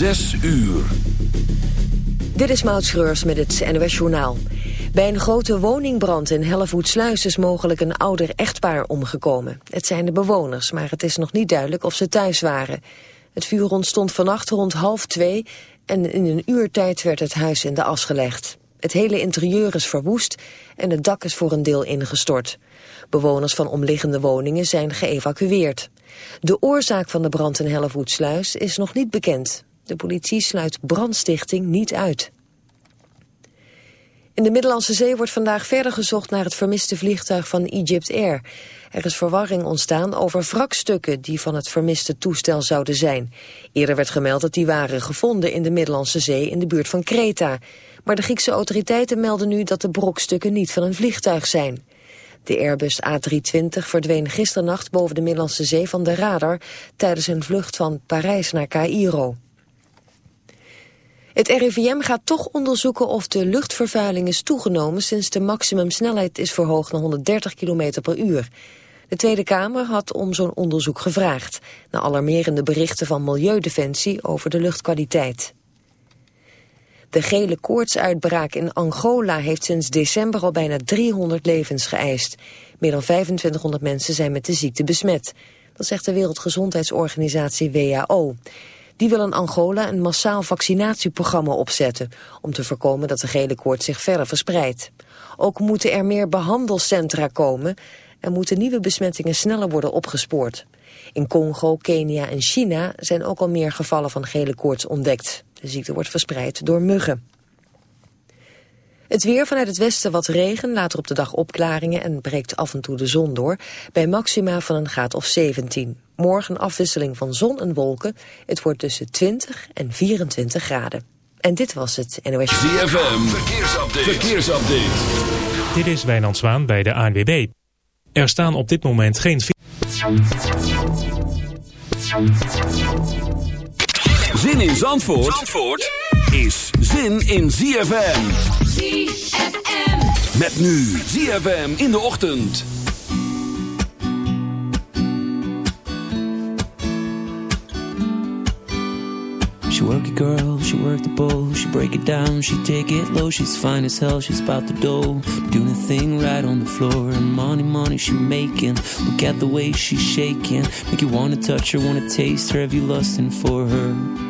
Zes uur. Dit is Maud Schreurs met het NOS Journaal. Bij een grote woningbrand in Hellevoetsluis is mogelijk een ouder echtpaar omgekomen. Het zijn de bewoners, maar het is nog niet duidelijk of ze thuis waren. Het vuur ontstond vannacht rond half twee en in een uur tijd werd het huis in de as gelegd. Het hele interieur is verwoest en het dak is voor een deel ingestort. Bewoners van omliggende woningen zijn geëvacueerd. De oorzaak van de brand in Hellevoetsluis is nog niet bekend. De politie sluit brandstichting niet uit. In de Middellandse Zee wordt vandaag verder gezocht naar het vermiste vliegtuig van Egypt Air. Er is verwarring ontstaan over wrakstukken die van het vermiste toestel zouden zijn. Eerder werd gemeld dat die waren gevonden in de Middellandse Zee in de buurt van Kreta. Maar de Griekse autoriteiten melden nu dat de brokstukken niet van een vliegtuig zijn. De Airbus A320 verdween gisternacht boven de Middellandse Zee van de radar tijdens een vlucht van Parijs naar Cairo. Het RIVM gaat toch onderzoeken of de luchtvervuiling is toegenomen sinds de maximumsnelheid is verhoogd naar 130 km per uur. De Tweede Kamer had om zo'n onderzoek gevraagd, na alarmerende berichten van Milieudefensie over de luchtkwaliteit. De gele koortsuitbraak in Angola heeft sinds december al bijna 300 levens geëist. Meer dan 2500 mensen zijn met de ziekte besmet. Dat zegt de Wereldgezondheidsorganisatie WHO. Die wil in Angola een massaal vaccinatieprogramma opzetten... om te voorkomen dat de gele koorts zich verder verspreidt. Ook moeten er meer behandelcentra komen... en moeten nieuwe besmettingen sneller worden opgespoord. In Congo, Kenia en China zijn ook al meer gevallen van gele koorts ontdekt. De ziekte wordt verspreid door muggen. Het weer vanuit het westen wat regen, later op de dag opklaringen en breekt af en toe de zon door, bij maxima van een graad of 17. Morgen afwisseling van zon en wolken. Het wordt tussen 20 en 24 graden. En dit was het NOS. ZFM, verkeersupdate. verkeersupdate. Dit is Wijnand Zwaan bij de ANWB. Er staan op dit moment geen... Zin in Zandvoort, Zandvoort is zin in ZFM. ZFM. Met nu ZFM in de ochtend. She work it girl, she work the bowl, she break it down, she take it low, she's fine as hell, she's about the dough, doing a thing right on the floor, and money, money she making, look at the way she's shaking, make you wanna touch her, wanna taste her, have you lusting for her,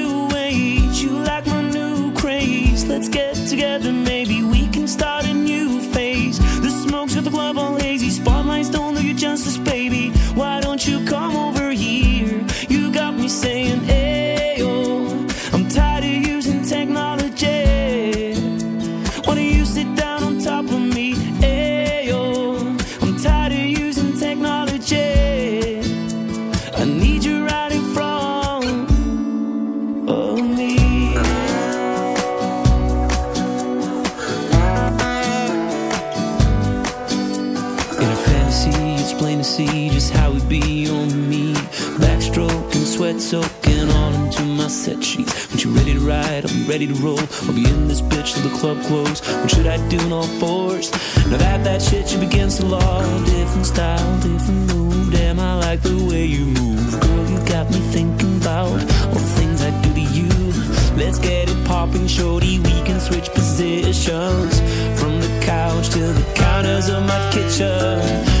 Let's get together, maybe see just how we be on me. Backstroke and sweat soaking all into my set sheets. When you ready to ride, I'm ready to roll. I'll be in this bitch till the club close. What should I do in all fours? Now that that shit should begins to law. Different style, different move. Damn, I like the way you move. Girl, you got me thinking about all the things I do to you. Let's get it popping, shorty. We can switch positions from the couch to the counters of my kitchen.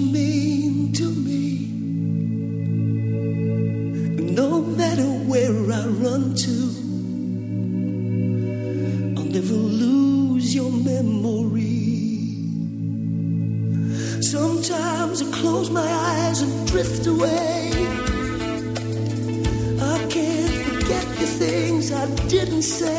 I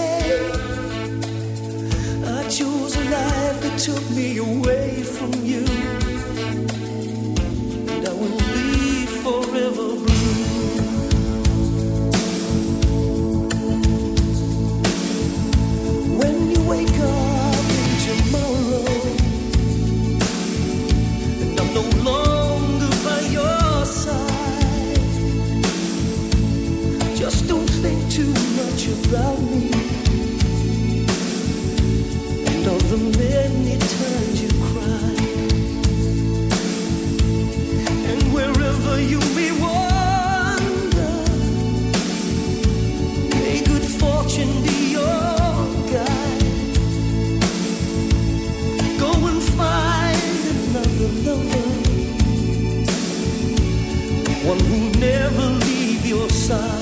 leave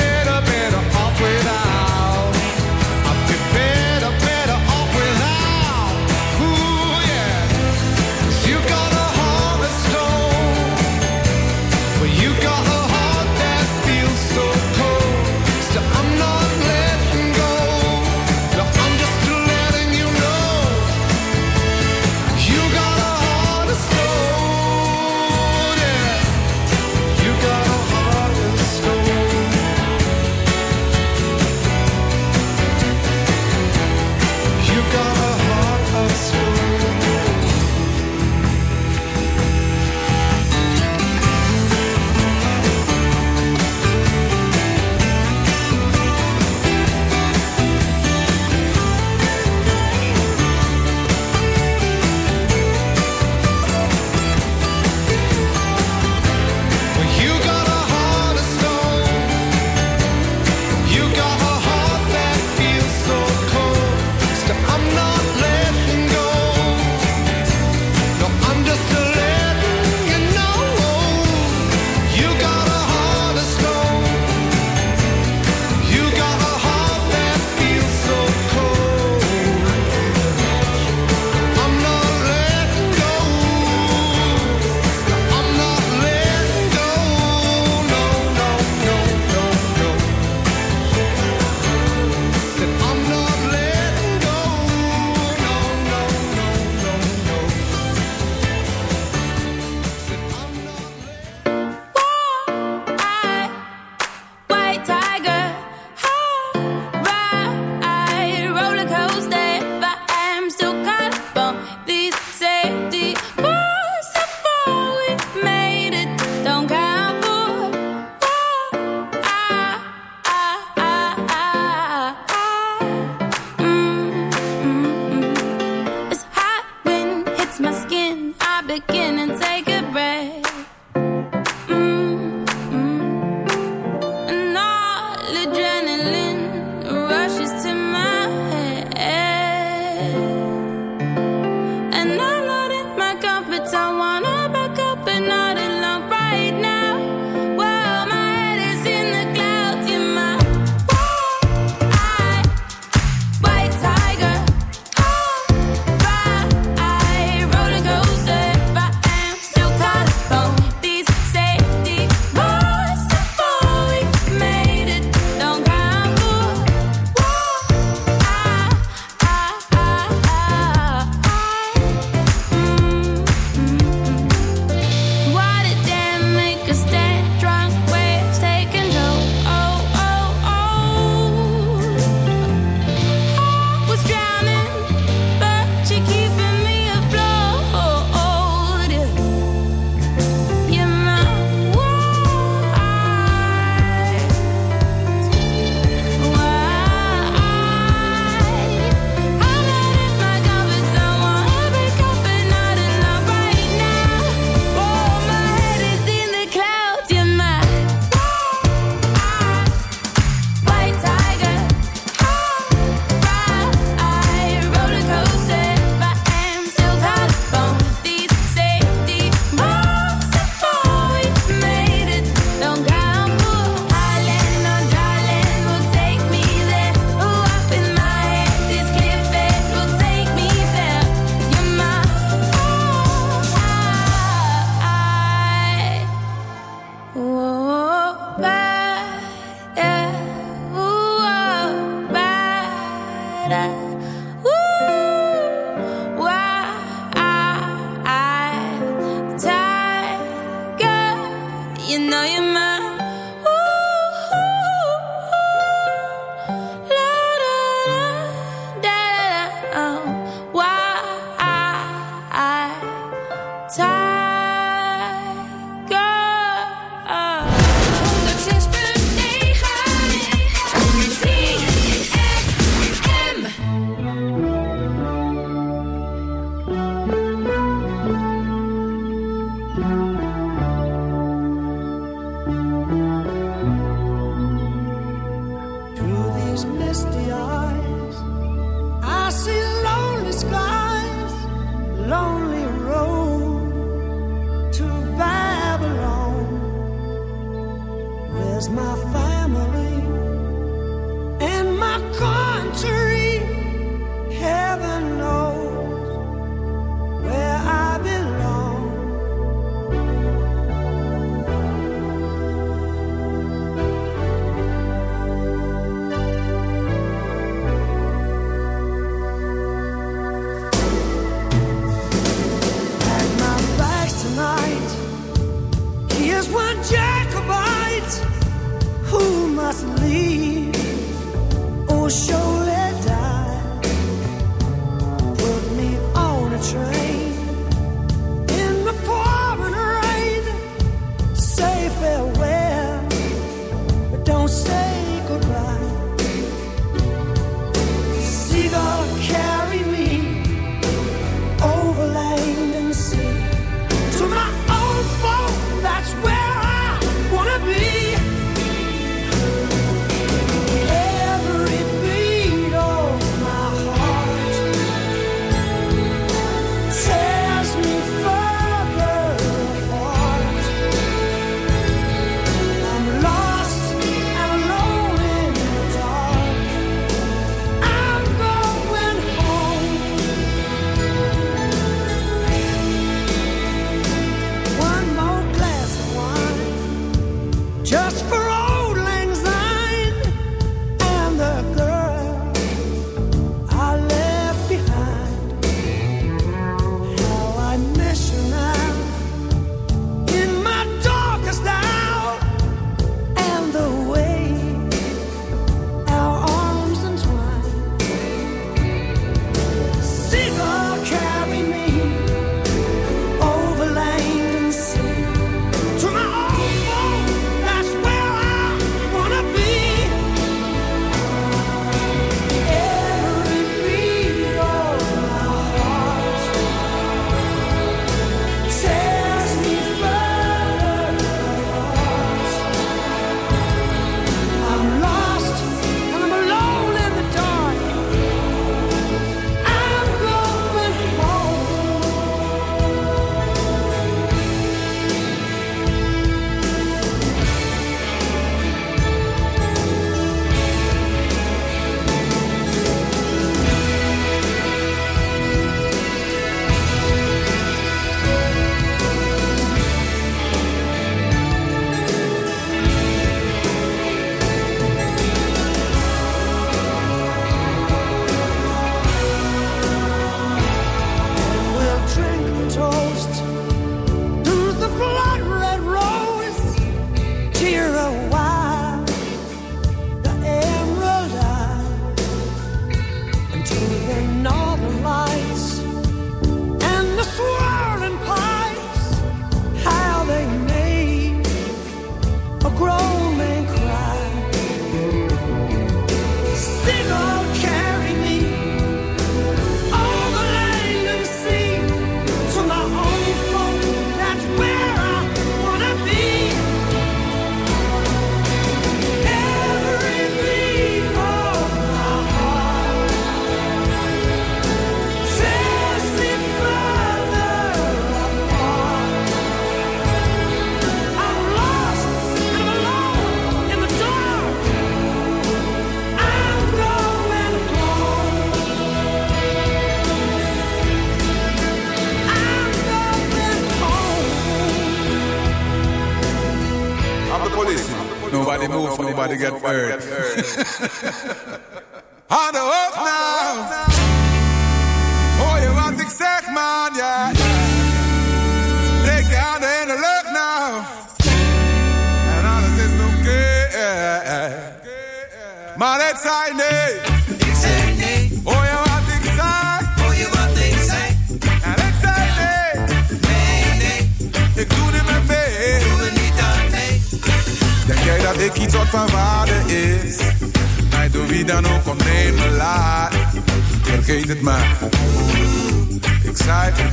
They got fired.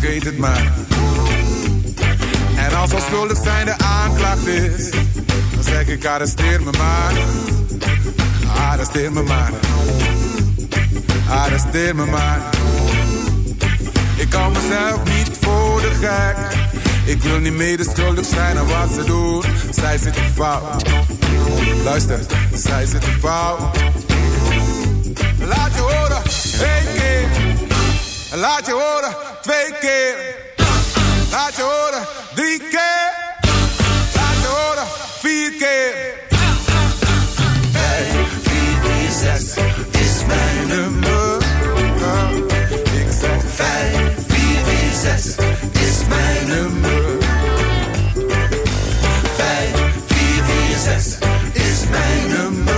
vergeet het maar. En als onschuldig zijn de aanklacht is, dan zeg ik arresteer me maar. Arresteer me maar. Arresteer me maar. Ik kan mezelf niet voor de gek. Ik wil niet medeschuldig zijn aan wat ze doen. Zij zitten fout. Luister, zij zitten fout. Laat je horen, één keer. Laat je horen twee keer. Laat je horen drie keer. Laat je horen vier keer. Vijf, vier, vier, zes is mijn nummer. Ik zeg 5446 is mijn nummer. 5446 is mijn nummer.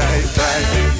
vai, vai.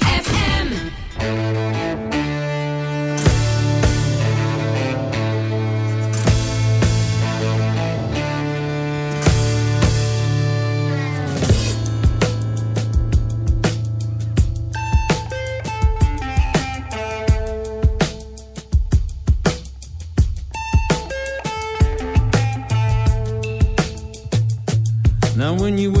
when you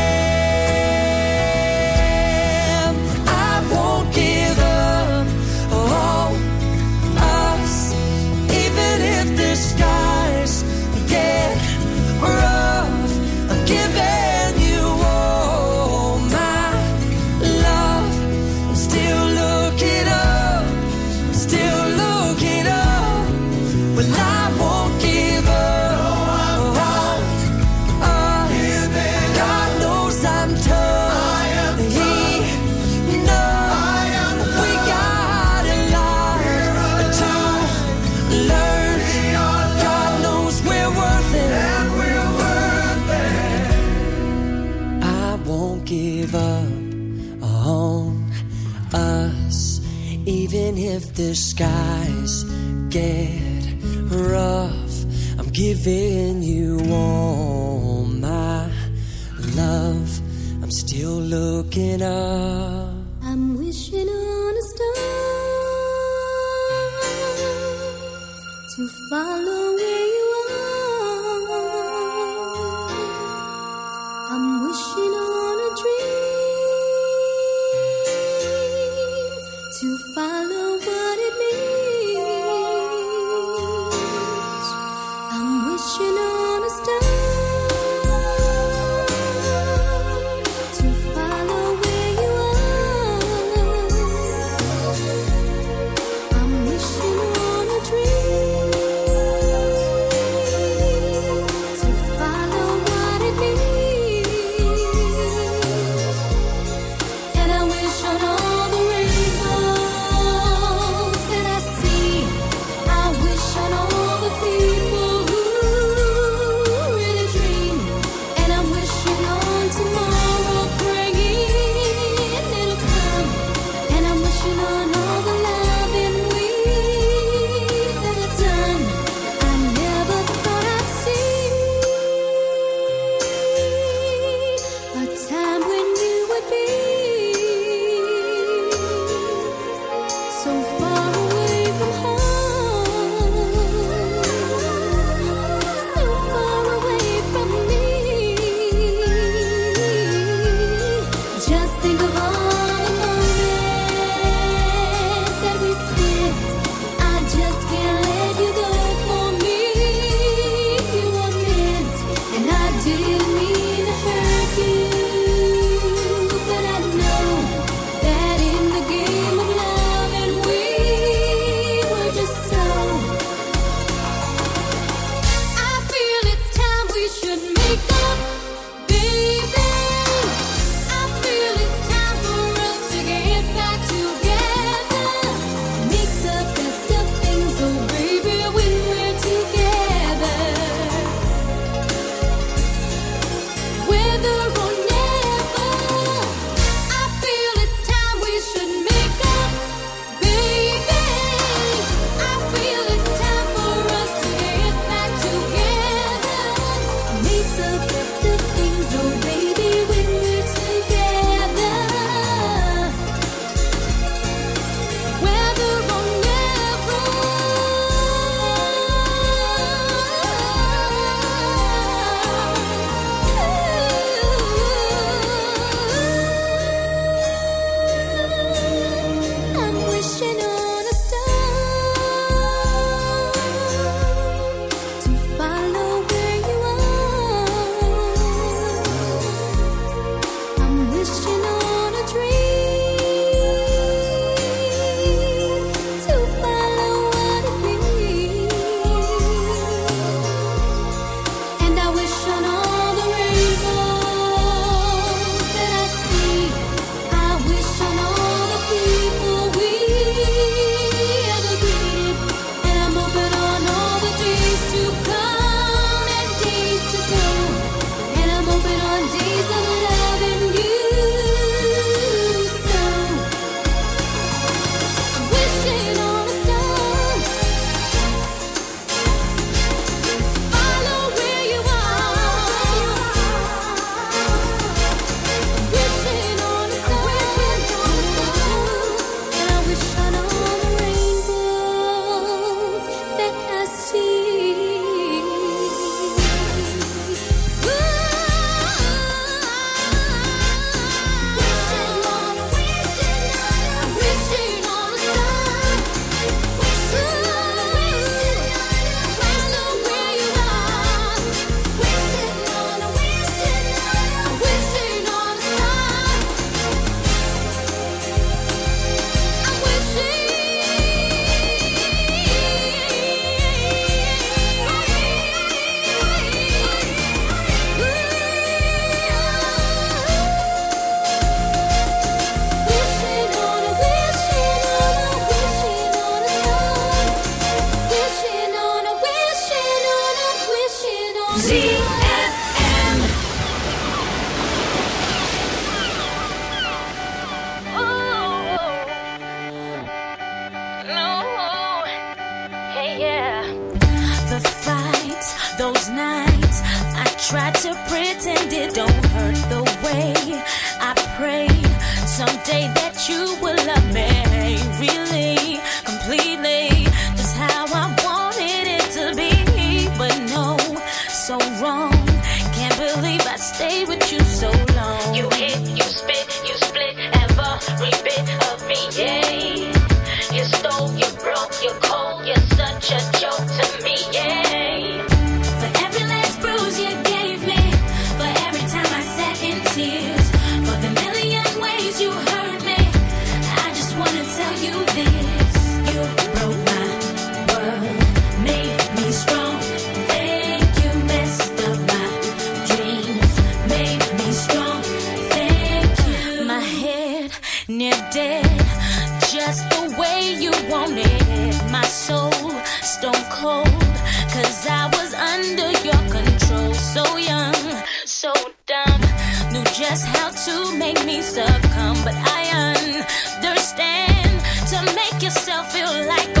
Get rough. I'm giving you all my love. I'm still looking up. I'm wishing on a star to follow where you are. I'm wishing on a dream to follow Cause I was under your control, so young, so dumb. Knew just how to make me succumb, but I understand to make yourself feel like